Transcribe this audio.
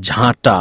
ঝাঁটা